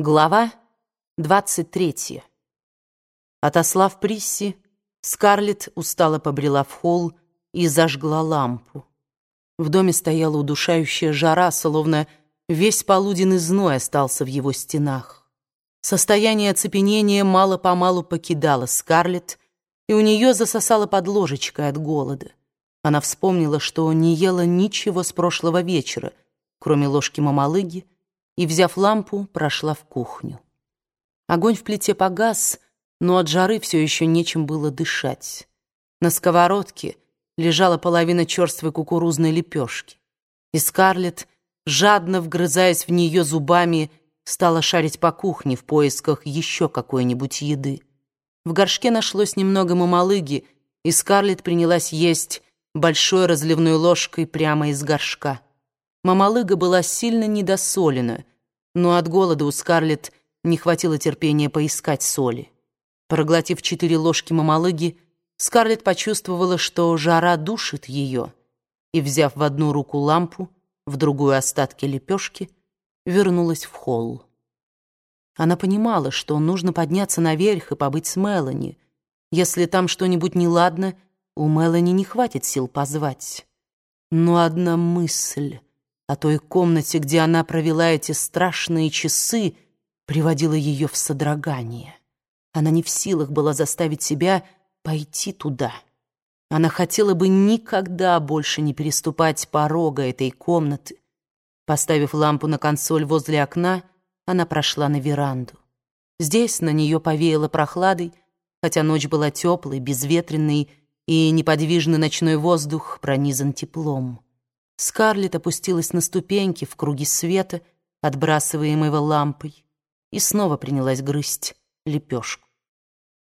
Глава 23. Отослав Присси, Скарлетт устало побрела в холл и зажгла лампу. В доме стояла удушающая жара, словно весь полуденный зной остался в его стенах. Состояние оцепенения мало-помалу покидало Скарлетт, и у нее засосало под ложечкой от голода. Она вспомнила, что не ела ничего с прошлого вечера, кроме ложки мамалыги, и, взяв лампу, прошла в кухню. Огонь в плите погас, но от жары все еще нечем было дышать. На сковородке лежала половина черствой кукурузной лепешки, и Скарлетт, жадно вгрызаясь в нее зубами, стала шарить по кухне в поисках еще какой-нибудь еды. В горшке нашлось немного мамалыги, и Скарлетт принялась есть большой разливной ложкой прямо из горшка. Мамалыга была сильно недосолена, но от голода у Скарлетт не хватило терпения поискать соли. Проглотив четыре ложки мамалыги, Скарлетт почувствовала, что жара душит ее, и, взяв в одну руку лампу, в другую остатки лепешки, вернулась в холл. Она понимала, что нужно подняться наверх и побыть с Мелани. Если там что-нибудь неладно, у Мелани не хватит сил позвать. Но одна мысль о той комнате, где она провела эти страшные часы, приводила ее в содрогание. Она не в силах была заставить себя пойти туда. Она хотела бы никогда больше не переступать порога этой комнаты. Поставив лампу на консоль возле окна, она прошла на веранду. Здесь на нее повеяло прохладой, хотя ночь была теплой, безветренной, и неподвижный ночной воздух пронизан теплом. Скарлетт опустилась на ступеньки в круге света, отбрасываемого лампой, и снова принялась грызть лепешку.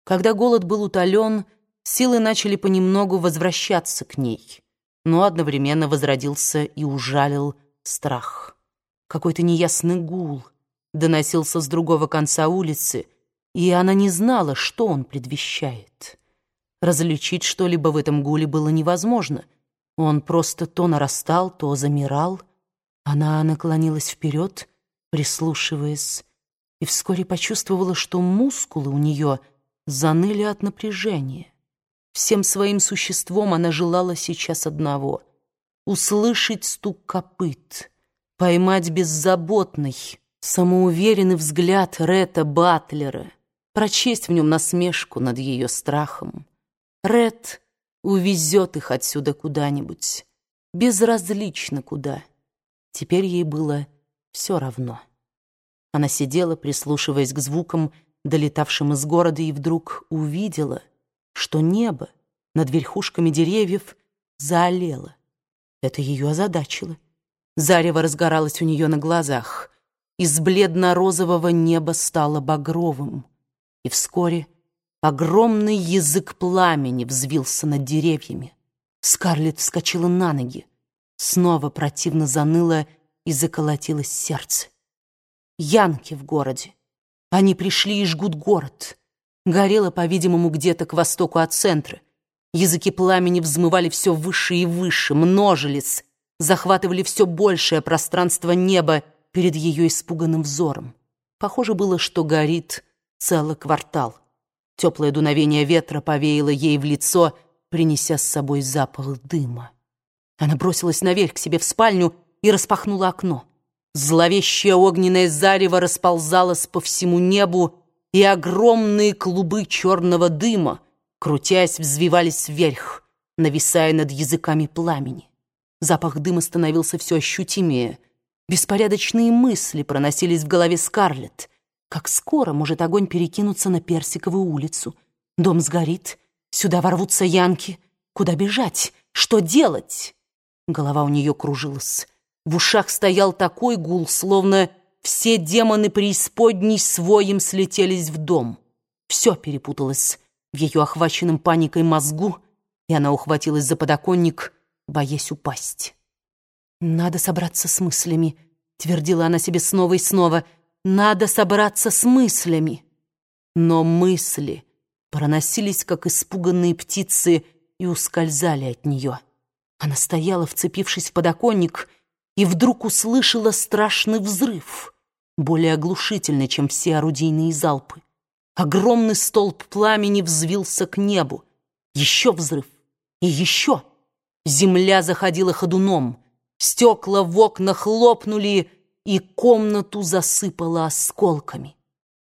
Когда голод был утолен, силы начали понемногу возвращаться к ней, но одновременно возродился и ужалил страх. Какой-то неясный гул доносился с другого конца улицы, и она не знала, что он предвещает. Различить что-либо в этом гуле было невозможно — он просто то нарастал, то замирал. Она наклонилась вперед, прислушиваясь, и вскоре почувствовала, что мускулы у нее заныли от напряжения. Всем своим существом она желала сейчас одного — услышать стук копыт, поймать беззаботный, самоуверенный взгляд Ретта Батлера, прочесть в нем насмешку над ее страхом. Ред увезет их отсюда куда-нибудь, безразлично куда. Теперь ей было все равно. Она сидела, прислушиваясь к звукам, долетавшим из города, и вдруг увидела, что небо над верхушками деревьев заолело. Это ее озадачило. Зарево разгоралось у нее на глазах. Из бледно-розового неба стало багровым. И вскоре Огромный язык пламени взвился над деревьями. Скарлетт вскочила на ноги. Снова противно заныло и заколотилось сердце. Янки в городе. Они пришли и жгут город. Горело, по-видимому, где-то к востоку от центра. Языки пламени взмывали все выше и выше, множились, захватывали все большее пространство неба перед ее испуганным взором. Похоже было, что горит целый квартал. Теплое дуновение ветра повеяло ей в лицо, принеся с собой запах дыма. Она бросилась наверх к себе в спальню и распахнула окно. Зловещее огненное зарево расползалось по всему небу, и огромные клубы черного дыма, крутясь, взвивались вверх, нависая над языками пламени. Запах дыма становился все ощутимее. Беспорядочные мысли проносились в голове Скарлетт. Как скоро может огонь перекинуться на Персиковую улицу? Дом сгорит, сюда ворвутся янки. Куда бежать? Что делать? Голова у нее кружилась. В ушах стоял такой гул, словно все демоны преисподней своим слетелись в дом. Все перепуталось в ее охваченном паникой мозгу, и она ухватилась за подоконник, боясь упасть. «Надо собраться с мыслями», — твердила она себе снова и снова — надо собраться с мыслями. Но мысли проносились, как испуганные птицы, и ускользали от нее. Она стояла, вцепившись в подоконник, и вдруг услышала страшный взрыв. более оглушительный, чем все орудийные залпы. Огромный столб пламени взвился к небу. Еще взрыв. И еще. Земля заходила ходуном. Стекла в окнах лопнули, и комнату засыпало осколками.